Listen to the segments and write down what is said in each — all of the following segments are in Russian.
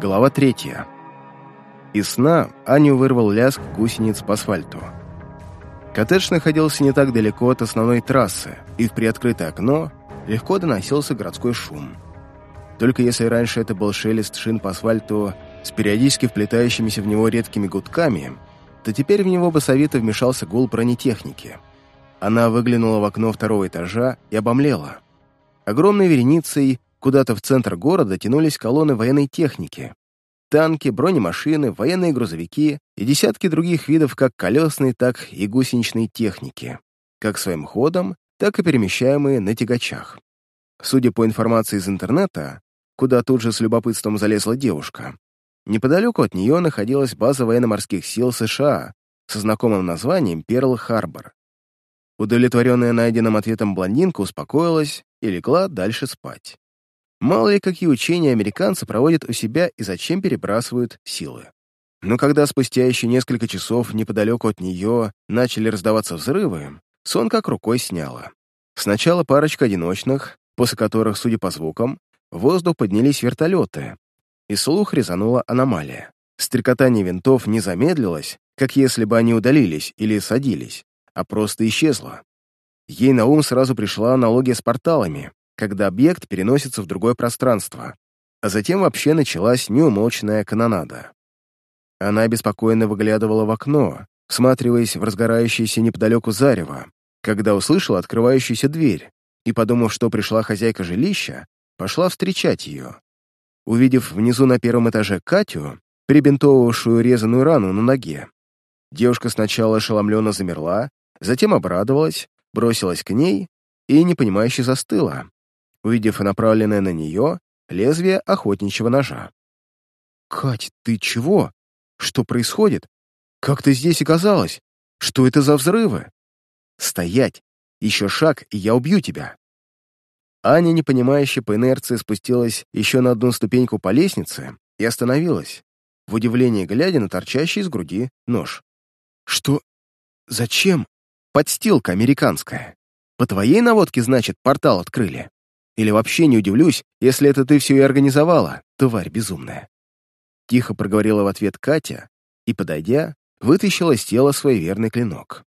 Глава третья. Из сна Аню вырвал лязг гусениц по асфальту. Коттедж находился не так далеко от основной трассы, и в приоткрытое окно легко доносился городской шум. Только если раньше это был шелест шин по асфальту с периодически вплетающимися в него редкими гудками, то теперь в него басовито вмешался гул бронетехники. Она выглянула в окно второго этажа и обомлела. Огромной вереницей куда-то в центр города тянулись колонны военной техники. Танки, бронемашины, военные грузовики и десятки других видов как колесной, так и гусеничной техники, как своим ходом, так и перемещаемые на тягачах. Судя по информации из интернета, куда тут же с любопытством залезла девушка, неподалеку от нее находилась база военно-морских сил США со знакомым названием Перл-Харбор. Удовлетворенная найденным ответом блондинка успокоилась и легла дальше спать. Мало ли какие учения американцы проводят у себя и зачем перебрасывают силы. Но когда спустя еще несколько часов неподалеку от нее начали раздаваться взрывы, сон как рукой сняло. Сначала парочка одиночных, после которых, судя по звукам, в воздух поднялись вертолеты, и слух резанула аномалия. Стрекотание винтов не замедлилось, как если бы они удалились или садились, а просто исчезло. Ей на ум сразу пришла аналогия с порталами, когда объект переносится в другое пространство, а затем вообще началась неумолчная канонада. Она беспокойно выглядывала в окно, всматриваясь в разгорающееся неподалеку зарево, когда услышала открывающуюся дверь и, подумав, что пришла хозяйка жилища, пошла встречать ее. Увидев внизу на первом этаже Катю, прибинтовавшую резаную рану на ноге, девушка сначала ошеломленно замерла, затем обрадовалась, бросилась к ней и непонимающе застыла, увидев направленное на нее лезвие охотничьего ножа. «Кать, ты чего? Что происходит? Как ты здесь оказалась? Что это за взрывы?» «Стоять! Еще шаг, и я убью тебя!» Аня, непонимающе по инерции, спустилась еще на одну ступеньку по лестнице и остановилась, в удивлении глядя на торчащий из груди нож. «Что? Зачем? Подстилка американская. По твоей наводке, значит, портал открыли?» Или вообще не удивлюсь, если это ты все и организовала, тварь безумная». Тихо проговорила в ответ Катя и, подойдя, вытащила из тела свой верный клинок.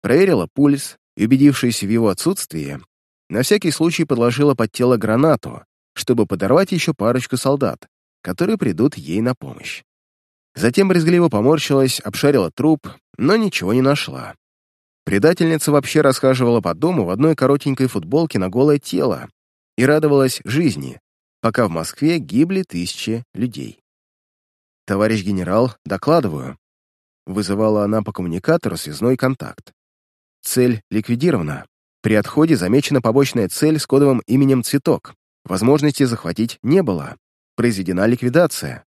Проверила пульс и, убедившись в его отсутствии, на всякий случай подложила под тело гранату, чтобы подорвать еще парочку солдат, которые придут ей на помощь. Затем брезгливо поморщилась, обшарила труп, но ничего не нашла. Предательница вообще расхаживала по дому в одной коротенькой футболке на голое тело, и радовалась жизни, пока в Москве гибли тысячи людей. «Товарищ генерал, докладываю», — вызывала она по коммуникатору связной контакт. «Цель ликвидирована. При отходе замечена побочная цель с кодовым именем «Цветок». Возможности захватить не было. Произведена ликвидация».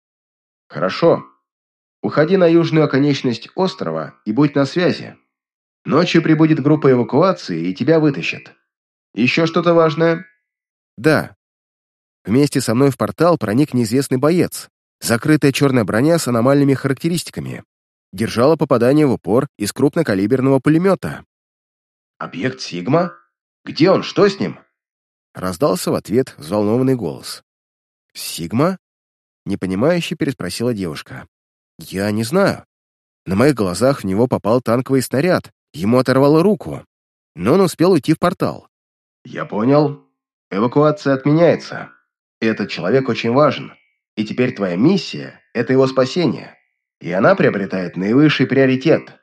«Хорошо. Уходи на южную оконечность острова и будь на связи. Ночью прибудет группа эвакуации и тебя вытащат. Еще что-то важное?» Да. Вместе со мной в портал проник неизвестный боец. Закрытая черная броня с аномальными характеристиками. Держала попадание в упор из крупнокалиберного пулемета. «Объект Сигма? Где он? Что с ним?» Раздался в ответ взволнованный голос. «Сигма?» Непонимающе переспросила девушка. «Я не знаю. На моих глазах в него попал танковый снаряд, ему оторвало руку, но он успел уйти в портал». «Я понял. Эвакуация отменяется. Этот человек очень важен, и теперь твоя миссия – это его спасение, и она приобретает наивысший приоритет.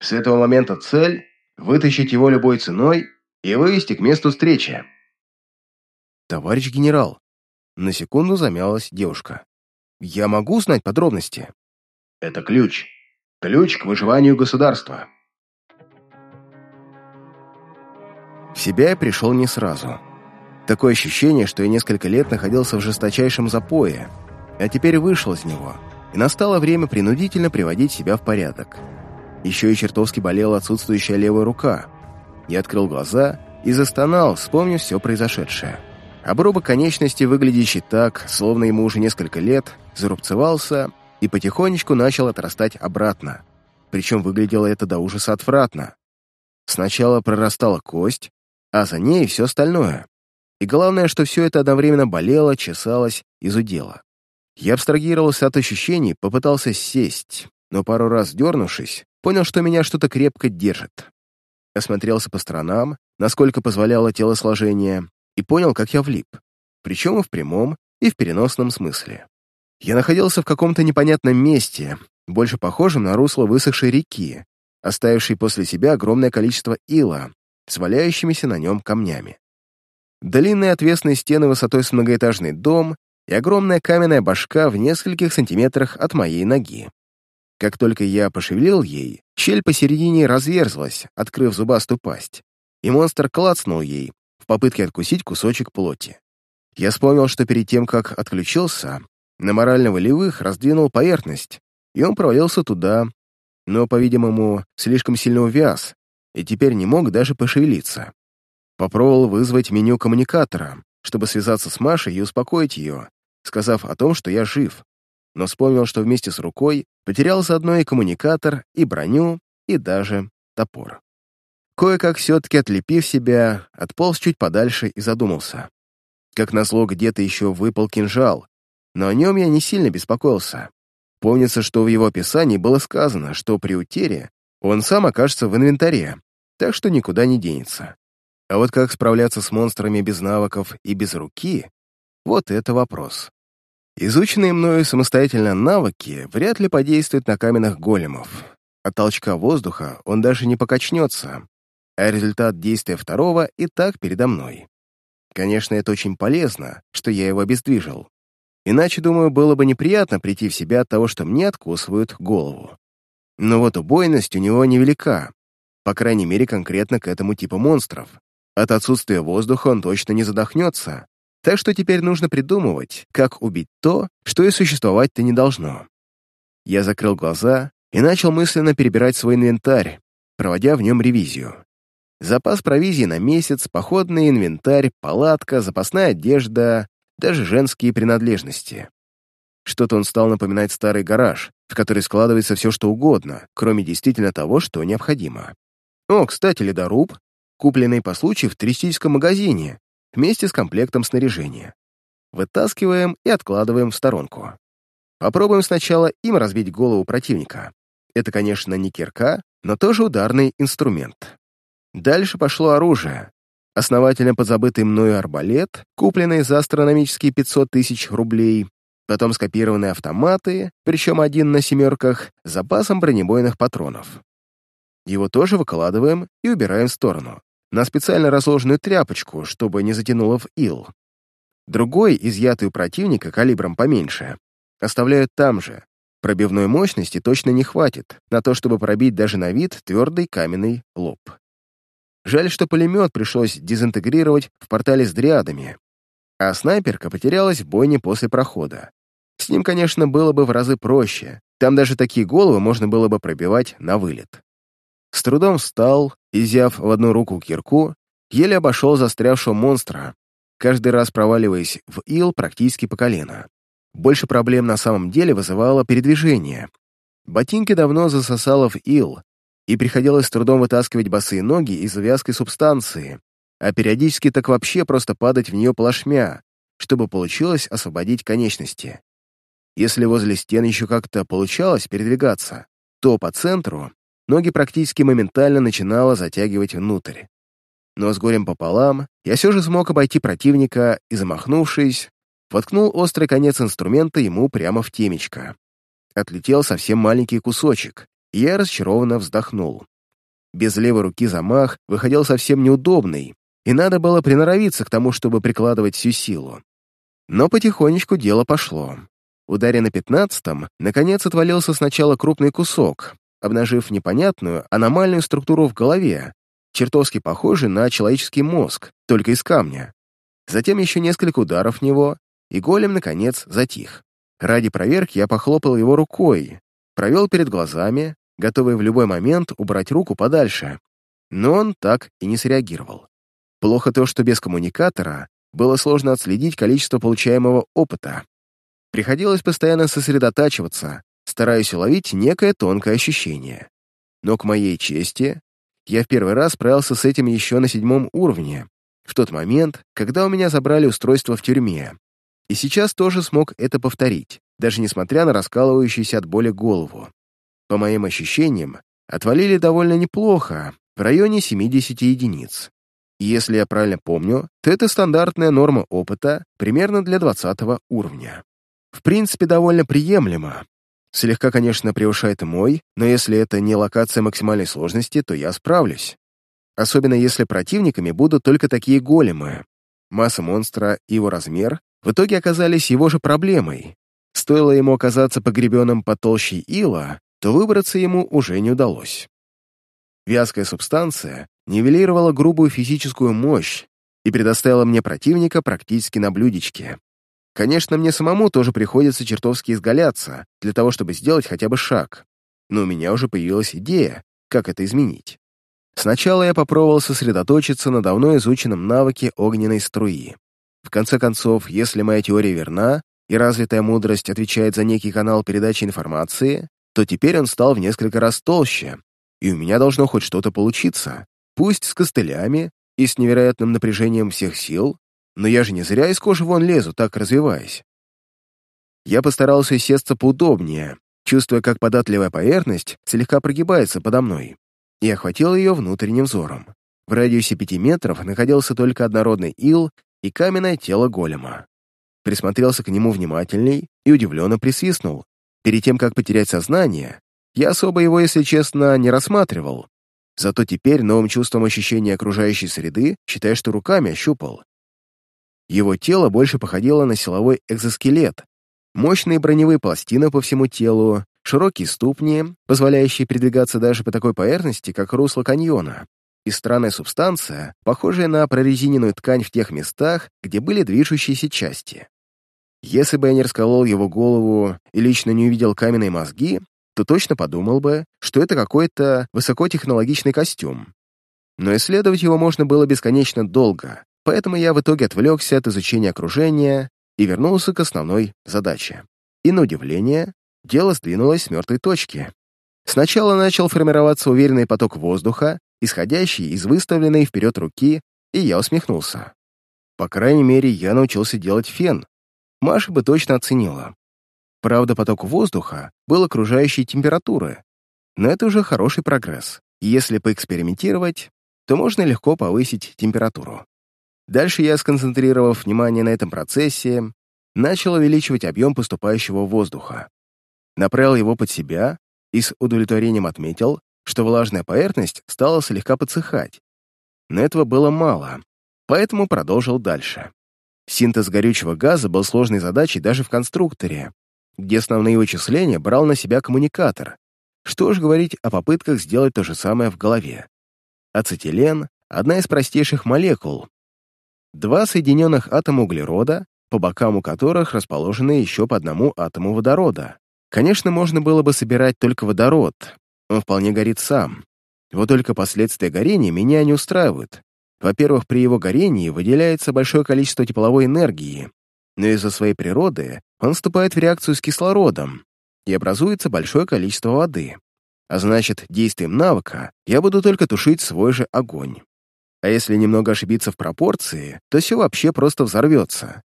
С этого момента цель – вытащить его любой ценой и вывести к месту встречи. «Товарищ генерал», – на секунду замялась девушка. «Я могу узнать подробности?» «Это ключ. Ключ к выживанию государства». В себя я пришел не сразу – Такое ощущение, что я несколько лет находился в жесточайшем запое, а теперь вышел из него, и настало время принудительно приводить себя в порядок. Еще и чертовски болела отсутствующая левая рука. Я открыл глаза и застонал, вспомнив все произошедшее. Обрубок конечности, выглядящий так, словно ему уже несколько лет, зарубцевался и потихонечку начал отрастать обратно. Причем выглядело это до ужаса отвратно. Сначала прорастала кость, а за ней все остальное. И главное, что все это одновременно болело, чесалось и зудело. Я абстрагировался от ощущений, попытался сесть, но пару раз дернувшись, понял, что меня что-то крепко держит. Осмотрелся по сторонам, насколько позволяло телосложение, и понял, как я влип, причем и в прямом, и в переносном смысле. Я находился в каком-то непонятном месте, больше похожем на русло высохшей реки, оставившей после себя огромное количество ила, с на нем камнями. Длинные отвесные стены высотой с многоэтажный дом и огромная каменная башка в нескольких сантиметрах от моей ноги. Как только я пошевелил ей, щель посередине разверзлась, открыв зубастую пасть, и монстр клацнул ей в попытке откусить кусочек плоти. Я вспомнил, что перед тем, как отключился, на морально-волевых раздвинул поверхность, и он провалился туда, но, по-видимому, слишком сильно увяз, и теперь не мог даже пошевелиться. Попробовал вызвать меню коммуникатора, чтобы связаться с Машей и успокоить ее, сказав о том, что я жив, но вспомнил, что вместе с рукой потерял заодно и коммуникатор, и броню, и даже топор. Кое-как все-таки отлепив себя, отполз чуть подальше и задумался. Как назло, где-то еще выпал кинжал, но о нем я не сильно беспокоился. Помнится, что в его описании было сказано, что при утере он сам окажется в инвентаре, так что никуда не денется. А вот как справляться с монстрами без навыков и без руки — вот это вопрос. Изученные мною самостоятельно навыки вряд ли подействуют на каменных големов. От толчка воздуха он даже не покачнется, а результат действия второго и так передо мной. Конечно, это очень полезно, что я его обездвижил. Иначе, думаю, было бы неприятно прийти в себя от того, что мне откусывают голову. Но вот убойность у него невелика, по крайней мере, конкретно к этому типу монстров. От отсутствия воздуха он точно не задохнется, так что теперь нужно придумывать, как убить то, что и существовать-то не должно. Я закрыл глаза и начал мысленно перебирать свой инвентарь, проводя в нем ревизию. Запас провизии на месяц, походный инвентарь, палатка, запасная одежда, даже женские принадлежности. Что-то он стал напоминать старый гараж, в который складывается все что угодно, кроме действительно того, что необходимо. О, кстати, ледоруб, купленный по случаю в туристическом магазине, вместе с комплектом снаряжения. Вытаскиваем и откладываем в сторонку. Попробуем сначала им разбить голову противника. Это, конечно, не кирка, но тоже ударный инструмент. Дальше пошло оружие. Основательно подзабытый мною арбалет, купленный за астрономические 500 тысяч рублей, потом скопированные автоматы, причем один на семерках, с запасом бронебойных патронов. Его тоже выкладываем и убираем в сторону на специально разложенную тряпочку, чтобы не затянуло в ил. Другой, изъятый у противника калибром поменьше, оставляют там же. Пробивной мощности точно не хватит на то, чтобы пробить даже на вид твердый каменный лоб. Жаль, что пулемет пришлось дезинтегрировать в портале с дриадами, а снайперка потерялась в бойне после прохода. С ним, конечно, было бы в разы проще, там даже такие головы можно было бы пробивать на вылет. С трудом встал, изяв в одну руку кирку, еле обошел застрявшего монстра, каждый раз проваливаясь в ил практически по колено. Больше проблем на самом деле вызывало передвижение. Ботинки давно засосало в ил, и приходилось с трудом вытаскивать босые ноги из вязкой субстанции, а периодически так вообще просто падать в нее плашмя, чтобы получилось освободить конечности. Если возле стен еще как-то получалось передвигаться, то по центру ноги практически моментально начинало затягивать внутрь. Но с горем пополам я все же смог обойти противника и, замахнувшись, воткнул острый конец инструмента ему прямо в темечко. Отлетел совсем маленький кусочек, и я разочарованно вздохнул. Без левой руки замах выходил совсем неудобный, и надо было приноровиться к тому, чтобы прикладывать всю силу. Но потихонечку дело пошло. Ударе на пятнадцатом, наконец отвалился сначала крупный кусок, обнажив непонятную, аномальную структуру в голове, чертовски похожий на человеческий мозг, только из камня. Затем еще несколько ударов в него, и голем, наконец, затих. Ради проверки я похлопал его рукой, провел перед глазами, готовый в любой момент убрать руку подальше, но он так и не среагировал. Плохо то, что без коммуникатора было сложно отследить количество получаемого опыта. Приходилось постоянно сосредотачиваться, стараясь уловить некое тонкое ощущение. Но к моей чести, я в первый раз справился с этим еще на седьмом уровне, в тот момент, когда у меня забрали устройство в тюрьме. И сейчас тоже смог это повторить. даже несмотря на раскалывающуюся от боли голову. По моим ощущениям, отвалили довольно неплохо, в районе 70 единиц. И если я правильно помню, то это стандартная норма опыта примерно для 20 уровня. В принципе, довольно приемлемо. Слегка, конечно, превышает мой, но если это не локация максимальной сложности, то я справлюсь. Особенно если противниками будут только такие големы. Масса монстра и его размер в итоге оказались его же проблемой. Стоило ему оказаться погребенным под толщей ила, то выбраться ему уже не удалось. Вязкая субстанция нивелировала грубую физическую мощь и предоставила мне противника практически на блюдечке. Конечно, мне самому тоже приходится чертовски изгаляться для того, чтобы сделать хотя бы шаг. Но у меня уже появилась идея, как это изменить. Сначала я попробовал сосредоточиться на давно изученном навыке огненной струи. В конце концов, если моя теория верна, и развитая мудрость отвечает за некий канал передачи информации, то теперь он стал в несколько раз толще, и у меня должно хоть что-то получиться, пусть с костылями и с невероятным напряжением всех сил, но я же не зря из кожи вон лезу, так развиваясь. Я постарался сесться поудобнее, чувствуя, как податливая поверхность слегка прогибается подо мной, и охватил ее внутренним взором. В радиусе пяти метров находился только однородный ил и каменное тело голема. Присмотрелся к нему внимательней и удивленно присвистнул. Перед тем, как потерять сознание, я особо его, если честно, не рассматривал. Зато теперь новым чувством ощущения окружающей среды считаю, что руками ощупал. Его тело больше походило на силовой экзоскелет. Мощные броневые пластины по всему телу, широкие ступни, позволяющие передвигаться даже по такой поверхности, как русло каньона, и странная субстанция, похожая на прорезиненную ткань в тех местах, где были движущиеся части. Если бы я не расколол его голову и лично не увидел каменные мозги, то точно подумал бы, что это какой-то высокотехнологичный костюм. Но исследовать его можно было бесконечно долго, поэтому я в итоге отвлекся от изучения окружения и вернулся к основной задаче. И, на удивление, дело сдвинулось с мертвой точки. Сначала начал формироваться уверенный поток воздуха, исходящий из выставленной вперед руки, и я усмехнулся. По крайней мере, я научился делать фен. Маша бы точно оценила. Правда, поток воздуха был окружающей температуры, но это уже хороший прогресс. если поэкспериментировать, то можно легко повысить температуру. Дальше я, сконцентрировав внимание на этом процессе, начал увеличивать объем поступающего воздуха. Направил его под себя и с удовлетворением отметил, что влажная поверхность стала слегка подсыхать. Но этого было мало, поэтому продолжил дальше. Синтез горючего газа был сложной задачей даже в конструкторе, где основные вычисления брал на себя коммуникатор. Что ж говорить о попытках сделать то же самое в голове. Ацетилен — одна из простейших молекул. Два соединенных атома углерода, по бокам у которых расположены еще по одному атому водорода. Конечно, можно было бы собирать только водород, он вполне горит сам. Вот только последствия горения меня не устраивают. Во-первых, при его горении выделяется большое количество тепловой энергии, но из-за своей природы он вступает в реакцию с кислородом, и образуется большое количество воды. А значит, действием навыка я буду только тушить свой же огонь. А если немного ошибиться в пропорции, то все вообще просто взорвется.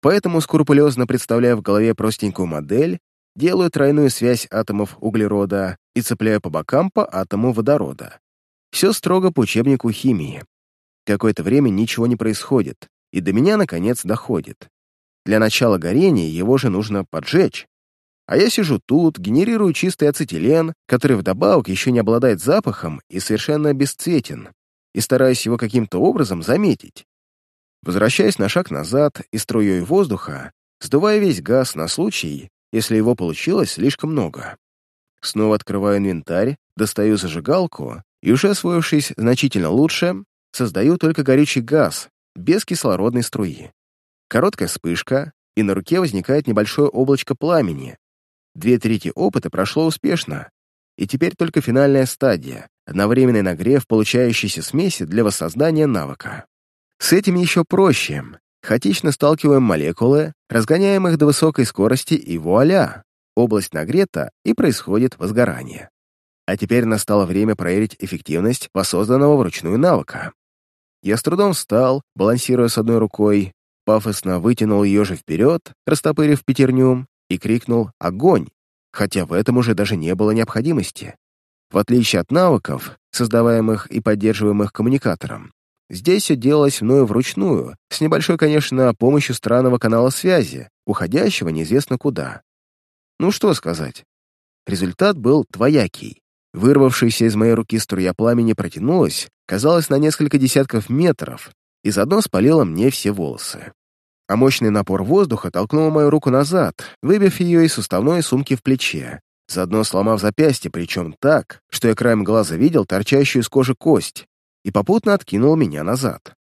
Поэтому, скрупулезно представляя в голове простенькую модель, делаю тройную связь атомов углерода и цепляю по бокам по атому водорода. Все строго по учебнику химии. Какое-то время ничего не происходит, и до меня, наконец, доходит. Для начала горения его же нужно поджечь. А я сижу тут, генерирую чистый ацетилен, который вдобавок еще не обладает запахом и совершенно бесцветен, и стараюсь его каким-то образом заметить. Возвращаясь на шаг назад и струей воздуха, сдувая весь газ на случай, если его получилось слишком много. Снова открываю инвентарь, достаю зажигалку и, уже освоившись значительно лучше, создаю только горючий газ, без кислородной струи. Короткая вспышка, и на руке возникает небольшое облачко пламени. Две трети опыта прошло успешно, и теперь только финальная стадия — одновременный нагрев получающейся смеси для воссоздания навыка. С этим еще проще. Хаотично сталкиваем молекулы, разгоняем их до высокой скорости, и вуаля! Область нагрета, и происходит возгорание. А теперь настало время проверить эффективность воссозданного вручную навыка. Я с трудом встал, балансируя с одной рукой, пафосно вытянул ее же вперед, растопырив пятерню, и крикнул «Огонь!», хотя в этом уже даже не было необходимости. В отличие от навыков, создаваемых и поддерживаемых коммуникатором, здесь все делалось мною вручную, с небольшой, конечно, помощью странного канала связи, уходящего неизвестно куда. Ну что сказать. Результат был двоякий. Вырвавшаяся из моей руки струя пламени протянулась, казалось, на несколько десятков метров, и заодно спалила мне все волосы. А мощный напор воздуха толкнул мою руку назад, выбив ее из суставной сумки в плече, заодно сломав запястье, причем так, что я краем глаза видел торчащую из кожи кость, и попутно откинул меня назад.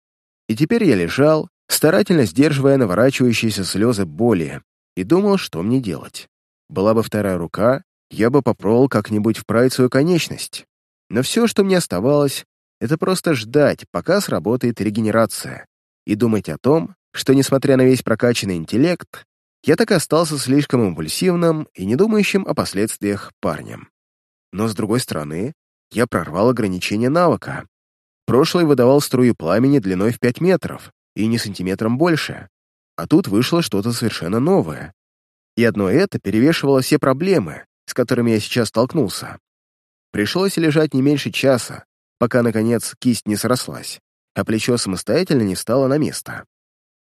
И теперь я лежал, старательно сдерживая наворачивающиеся слезы боли, и думал, что мне делать. Была бы вторая рука, я бы попробовал как-нибудь вправить свою конечность. Но все, что мне оставалось, это просто ждать, пока сработает регенерация, и думать о том, что, несмотря на весь прокачанный интеллект, я так и остался слишком импульсивным и не думающим о последствиях парнем. Но, с другой стороны, я прорвал ограничение навыка. Прошлый выдавал струю пламени длиной в 5 метров и не сантиметром больше, а тут вышло что-то совершенно новое. И одно это перевешивало все проблемы, с которыми я сейчас столкнулся. Пришлось лежать не меньше часа, пока, наконец, кисть не срослась, а плечо самостоятельно не встало на место.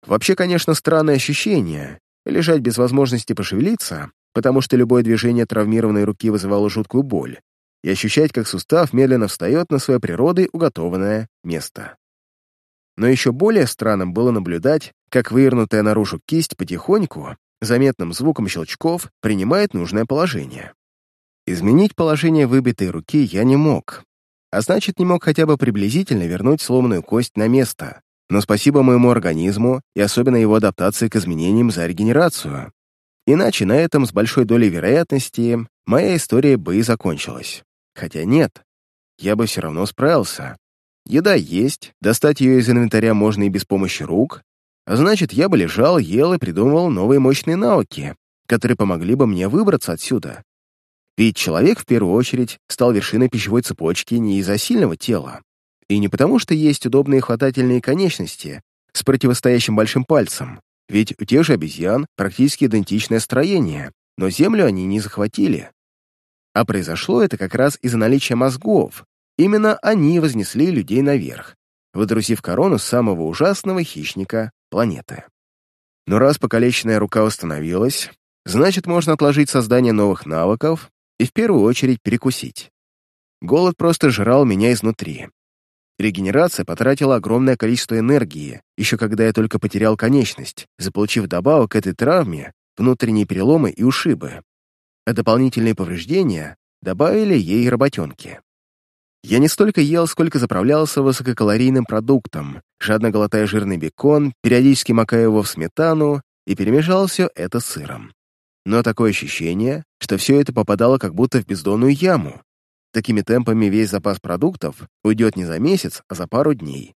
Вообще, конечно, странное ощущение — лежать без возможности пошевелиться, потому что любое движение травмированной руки вызывало жуткую боль, и ощущать, как сустав медленно встает на свое природой уготованное место. Но еще более странным было наблюдать, как вывернутая наружу кисть потихоньку, заметным звуком щелчков, принимает нужное положение. Изменить положение выбитой руки я не мог, а значит, не мог хотя бы приблизительно вернуть сломанную кость на место, но спасибо моему организму и особенно его адаптации к изменениям за регенерацию. Иначе на этом с большой долей вероятности моя история бы и закончилась. Хотя нет, я бы все равно справился. Еда есть, достать ее из инвентаря можно и без помощи рук, а значит, я бы лежал, ел и придумывал новые мощные навыки, которые помогли бы мне выбраться отсюда. Ведь человек, в первую очередь, стал вершиной пищевой цепочки не из-за сильного тела, и не потому, что есть удобные хватательные конечности с противостоящим большим пальцем, ведь у тех же обезьян практически идентичное строение, но Землю они не захватили. А произошло это как раз из-за наличия мозгов. Именно они вознесли людей наверх, выдрузив корону самого ужасного хищника планеты. Но раз покалеченная рука установилась, значит, можно отложить создание новых навыков и в первую очередь перекусить. Голод просто жрал меня изнутри. Регенерация потратила огромное количество энергии, еще когда я только потерял конечность, заполучив добавок к этой травме внутренние переломы и ушибы. А дополнительные повреждения добавили ей работенки. Я не столько ел, сколько заправлялся высококалорийным продуктом, жадно глотая жирный бекон, периодически макая его в сметану и перемешал все это сыром. Но такое ощущение, что все это попадало как будто в бездонную яму. Такими темпами весь запас продуктов уйдет не за месяц, а за пару дней.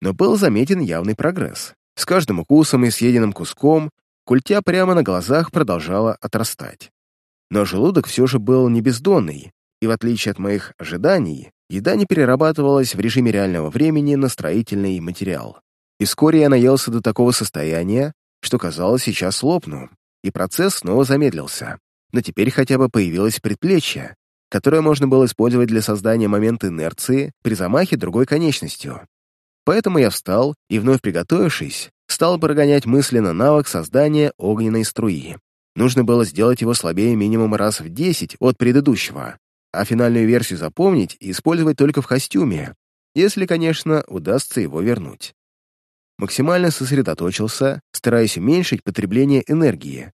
Но был заметен явный прогресс. С каждым укусом и съеденным куском культя прямо на глазах продолжала отрастать. Но желудок все же был не бездонный, и в отличие от моих ожиданий, еда не перерабатывалась в режиме реального времени на строительный материал. И вскоре я наелся до такого состояния, что казалось, сейчас лопну и процесс снова замедлился. Но теперь хотя бы появилось предплечье, которое можно было использовать для создания момента инерции при замахе другой конечностью. Поэтому я встал и, вновь приготовившись, стал прогонять мысленно навык создания огненной струи. Нужно было сделать его слабее минимум раз в 10 от предыдущего, а финальную версию запомнить и использовать только в костюме, если, конечно, удастся его вернуть максимально сосредоточился, стараясь уменьшить потребление энергии,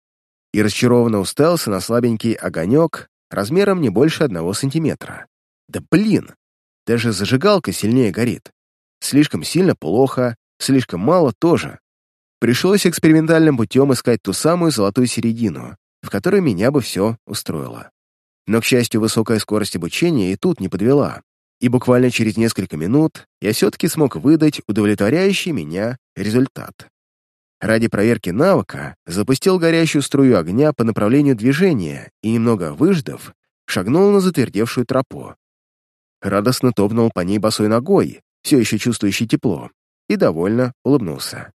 и расчарованно уставился на слабенький огонек размером не больше одного сантиметра. Да блин! Даже зажигалка сильнее горит. Слишком сильно плохо, слишком мало тоже. Пришлось экспериментальным путем искать ту самую золотую середину, в которой меня бы все устроило. Но, к счастью, высокая скорость обучения и тут не подвела и буквально через несколько минут я все-таки смог выдать удовлетворяющий меня результат. Ради проверки навыка запустил горящую струю огня по направлению движения и, немного выждав, шагнул на затвердевшую тропу. Радостно топнул по ней босой ногой, все еще чувствующий тепло, и довольно улыбнулся.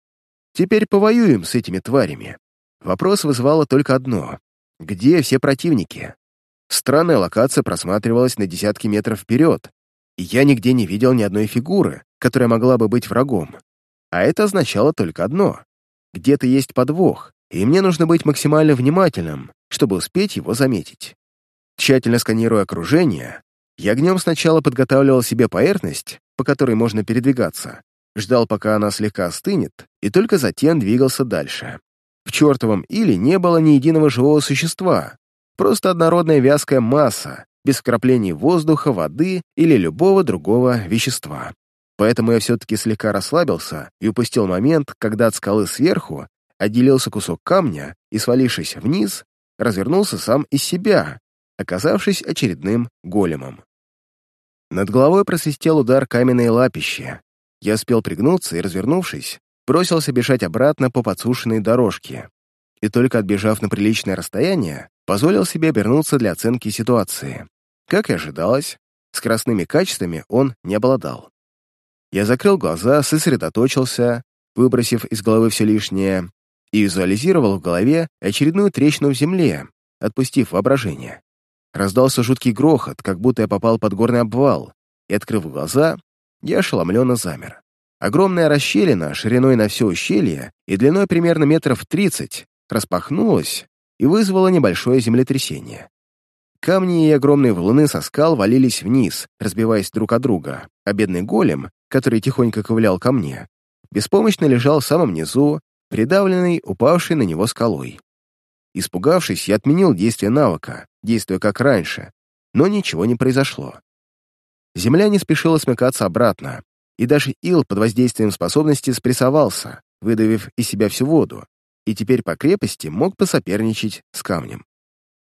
Теперь повоюем с этими тварями. вопрос вызывало только одно. Где все противники? Странная локация просматривалась на десятки метров вперед, и я нигде не видел ни одной фигуры, которая могла бы быть врагом. А это означало только одно. Где-то есть подвох, и мне нужно быть максимально внимательным, чтобы успеть его заметить. Тщательно сканируя окружение, я огнем сначала подготавливал себе поверхность, по которой можно передвигаться, ждал, пока она слегка остынет, и только затем двигался дальше. В чертовом иле не было ни единого живого существа, просто однородная вязкая масса, без вкраплений воздуха, воды или любого другого вещества. Поэтому я все-таки слегка расслабился и упустил момент, когда от скалы сверху отделился кусок камня и, свалившись вниз, развернулся сам из себя, оказавшись очередным големом. Над головой просвистел удар каменной лапищи. Я успел пригнуться и, развернувшись, бросился бежать обратно по подсушенной дорожке. И только отбежав на приличное расстояние, позволил себе обернуться для оценки ситуации. Как и ожидалось, скоростными качествами он не обладал. Я закрыл глаза, сосредоточился, выбросив из головы все лишнее, и визуализировал в голове очередную трещину в земле, отпустив воображение. Раздался жуткий грохот, как будто я попал под горный обвал, и, открыв глаза, я ошеломленно замер. Огромная расщелина, шириной на все ущелье и длиной примерно метров тридцать, распахнулась и вызвала небольшое землетрясение. Камни и огромные валуны со скал валились вниз, разбиваясь друг от друга, а бедный голем, который тихонько ковылял ко мне, беспомощно лежал в самом низу, придавленный, упавший на него скалой. Испугавшись, я отменил действие навыка, действуя как раньше, но ничего не произошло. Земля не спешила смыкаться обратно, и даже ил под воздействием способности спрессовался, выдавив из себя всю воду, и теперь по крепости мог посоперничать с камнем.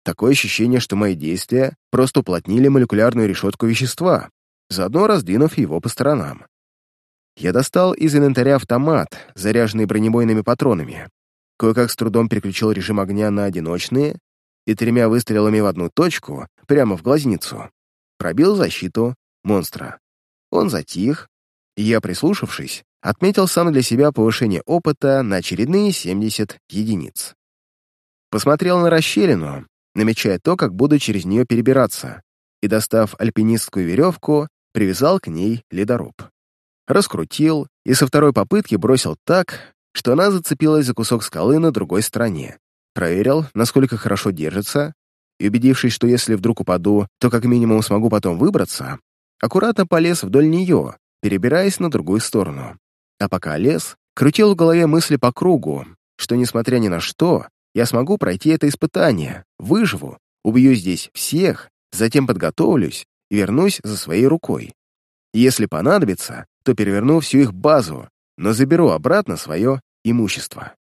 Такое ощущение, что мои действия просто уплотнили молекулярную решетку вещества, заодно раздвинув его по сторонам. Я достал из инвентаря автомат, заряженный бронебойными патронами, кое-как с трудом переключил режим огня на одиночные и тремя выстрелами в одну точку, прямо в глазницу, пробил защиту монстра. Он затих, и я, прислушавшись, отметил сам для себя повышение опыта на очередные 70 единиц. Посмотрел на расщелину, намечая то, как буду через нее перебираться, и, достав альпинистскую веревку, привязал к ней ледоруб. Раскрутил и со второй попытки бросил так, что она зацепилась за кусок скалы на другой стороне. Проверил, насколько хорошо держится, и, убедившись, что если вдруг упаду, то как минимум смогу потом выбраться, аккуратно полез вдоль нее, перебираясь на другую сторону. А пока лез, крутил в голове мысли по кругу, что, несмотря ни на что, я смогу пройти это испытание, выживу, убью здесь всех, затем подготовлюсь и вернусь за своей рукой. Если понадобится, то переверну всю их базу, но заберу обратно свое имущество.